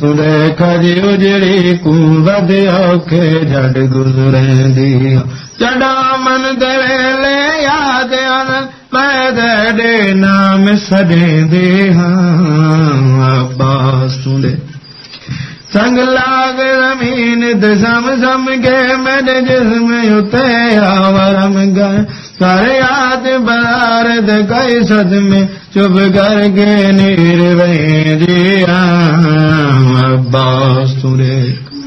کجي اجڙي ڪو وڌ اوکي جهڙ گذرندي چڏا من دويلي ياد آنند پيدي نام سڏيندي هان عباس تري سنگ لاگ زمين تي سم سم ڪي ميري جسم اتي آورم گئي ڪر ياد دي ڪئي سد ۾ چپ ڪر ڪي نير ويندي رسولك